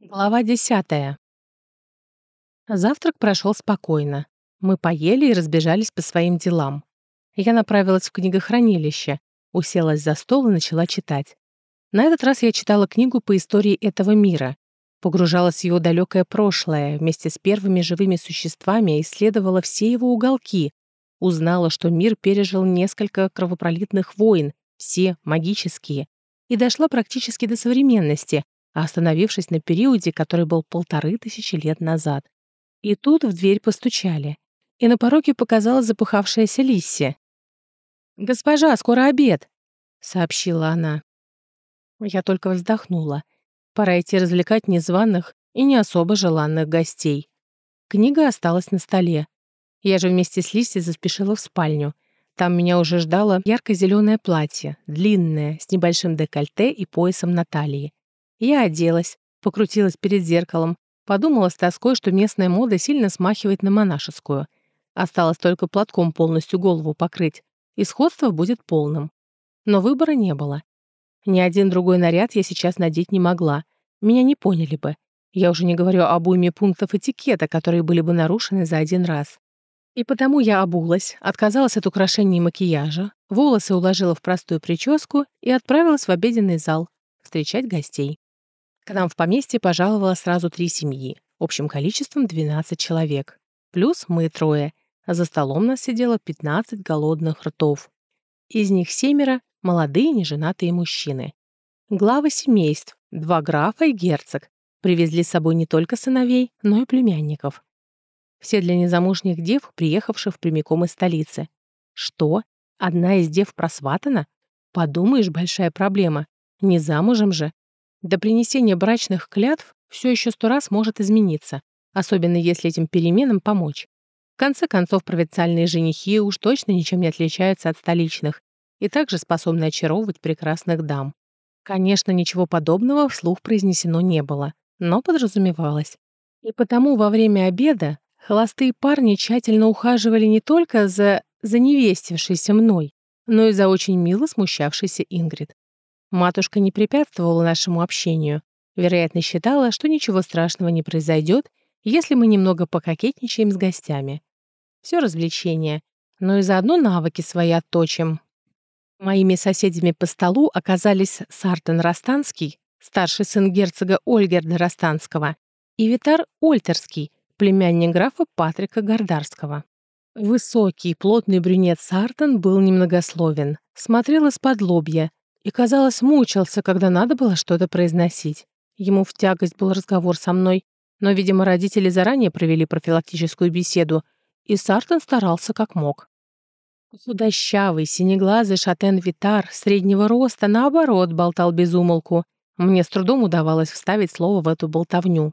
Глава десятая. Завтрак прошел спокойно. Мы поели и разбежались по своим делам. Я направилась в книгохранилище, уселась за стол и начала читать. На этот раз я читала книгу по истории этого мира, погружалась в его далекое прошлое, вместе с первыми живыми существами исследовала все его уголки, узнала, что мир пережил несколько кровопролитных войн, все магические, и дошла практически до современности, остановившись на периоде, который был полторы тысячи лет назад. И тут в дверь постучали, и на пороге показалась запыхавшаяся Лисси. «Госпожа, скоро обед!» — сообщила она. Я только вздохнула. Пора идти развлекать незваных и не особо желанных гостей. Книга осталась на столе. Я же вместе с Лисси заспешила в спальню. Там меня уже ждало ярко-зеленое платье, длинное, с небольшим декольте и поясом на талии. Я оделась, покрутилась перед зеркалом, подумала с тоской, что местная мода сильно смахивает на монашескую. Осталось только платком полностью голову покрыть, и сходство будет полным. Но выбора не было. Ни один другой наряд я сейчас надеть не могла. Меня не поняли бы. Я уже не говорю об уйме пунктов этикета, которые были бы нарушены за один раз. И потому я обулась, отказалась от украшений и макияжа, волосы уложила в простую прическу и отправилась в обеденный зал встречать гостей. К нам в поместье пожаловало сразу три семьи, общим количеством 12 человек. Плюс мы трое, за столом нас сидело 15 голодных ртов. Из них семеро — молодые неженатые мужчины. Главы семейств, два графа и герцог, привезли с собой не только сыновей, но и племянников. Все для незамужних дев, приехавших прямиком из столицы. Что? Одна из дев просватана? Подумаешь, большая проблема. Не замужем же. До принесения брачных клятв все еще сто раз может измениться, особенно если этим переменам помочь. В конце концов, провинциальные женихи уж точно ничем не отличаются от столичных и также способны очаровывать прекрасных дам. Конечно, ничего подобного вслух произнесено не было, но подразумевалось. И потому во время обеда холостые парни тщательно ухаживали не только за заневестившейся мной, но и за очень мило смущавшейся Ингрид. Матушка не препятствовала нашему общению. Вероятно, считала, что ничего страшного не произойдет, если мы немного пококетничаем с гостями. Все развлечение, но и заодно навыки свои отточим. Моими соседями по столу оказались Сартен Растанский, старший сын герцога Ольгерда Растанского, и Витар Ольтерский, племянник графа Патрика Гордарского. Высокий, плотный брюнет Сартен был немногословен, смотрел из-под лобья, и, казалось, мучился, когда надо было что-то произносить. Ему в тягость был разговор со мной, но, видимо, родители заранее провели профилактическую беседу, и Сартон старался как мог. Худощавый, синеглазый шатен Витар, среднего роста, наоборот, болтал без умолку. Мне с трудом удавалось вставить слово в эту болтовню.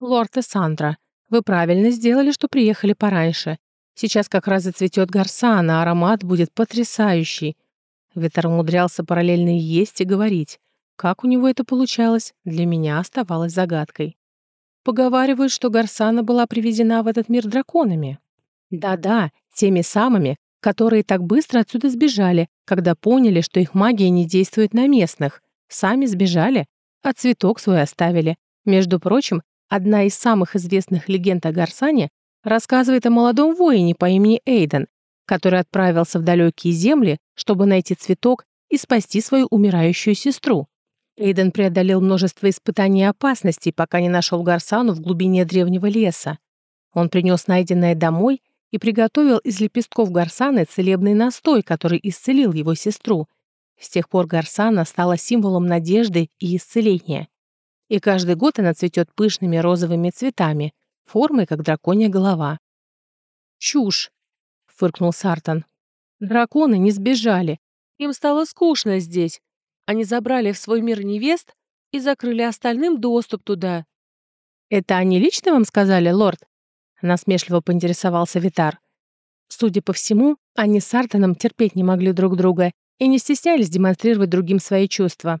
«Лорд Эссандра, вы правильно сделали, что приехали пораньше. Сейчас как раз зацветет а аромат будет потрясающий. Ветер умудрялся параллельно есть и говорить. Как у него это получалось, для меня оставалось загадкой. Поговаривают, что Гарсана была привезена в этот мир драконами. Да-да, теми самыми, которые так быстро отсюда сбежали, когда поняли, что их магия не действует на местных. Сами сбежали, а цветок свой оставили. Между прочим, одна из самых известных легенд о Гарсане рассказывает о молодом воине по имени Эйден, который отправился в далекие земли, чтобы найти цветок и спасти свою умирающую сестру. Эйден преодолел множество испытаний и опасностей, пока не нашел Гарсану в глубине древнего леса. Он принес найденное домой и приготовил из лепестков Гарсаны целебный настой, который исцелил его сестру. С тех пор Гарсана стала символом надежды и исцеления. И каждый год она цветет пышными розовыми цветами, формой, как драконья голова. Чушь фыркнул Сартон. Драконы не сбежали. Им стало скучно здесь. Они забрали в свой мир невест и закрыли остальным доступ туда. «Это они лично вам сказали, лорд?» Насмешливо поинтересовался Витар. Судя по всему, они с Сартоном терпеть не могли друг друга и не стеснялись демонстрировать другим свои чувства.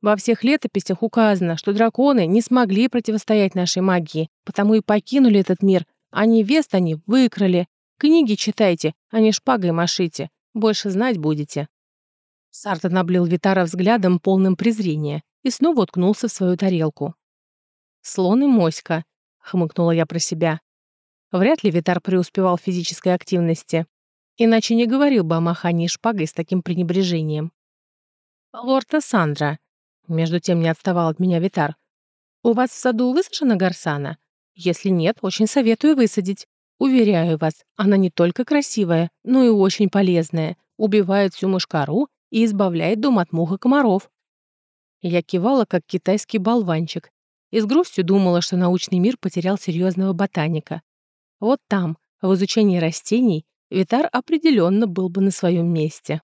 Во всех летописях указано, что драконы не смогли противостоять нашей магии, потому и покинули этот мир, а невест они выкрали, Книги читайте, а не шпагой машите. Больше знать будете». Сартон облил Витара взглядом, полным презрения, и снова уткнулся в свою тарелку. Слон и моська, хмыкнула я про себя. Вряд ли Витар преуспевал в физической активности. Иначе не говорил бы о махании шпагой с таким пренебрежением. «Лорд Сандра», — между тем не отставал от меня Витар, «у вас в саду высажена гарсана? Если нет, очень советую высадить. Уверяю вас, она не только красивая, но и очень полезная, убивает всю мышкару и избавляет дом от мух и комаров». Я кивала, как китайский болванчик, и с грустью думала, что научный мир потерял серьезного ботаника. Вот там, в изучении растений, Витар определенно был бы на своем месте.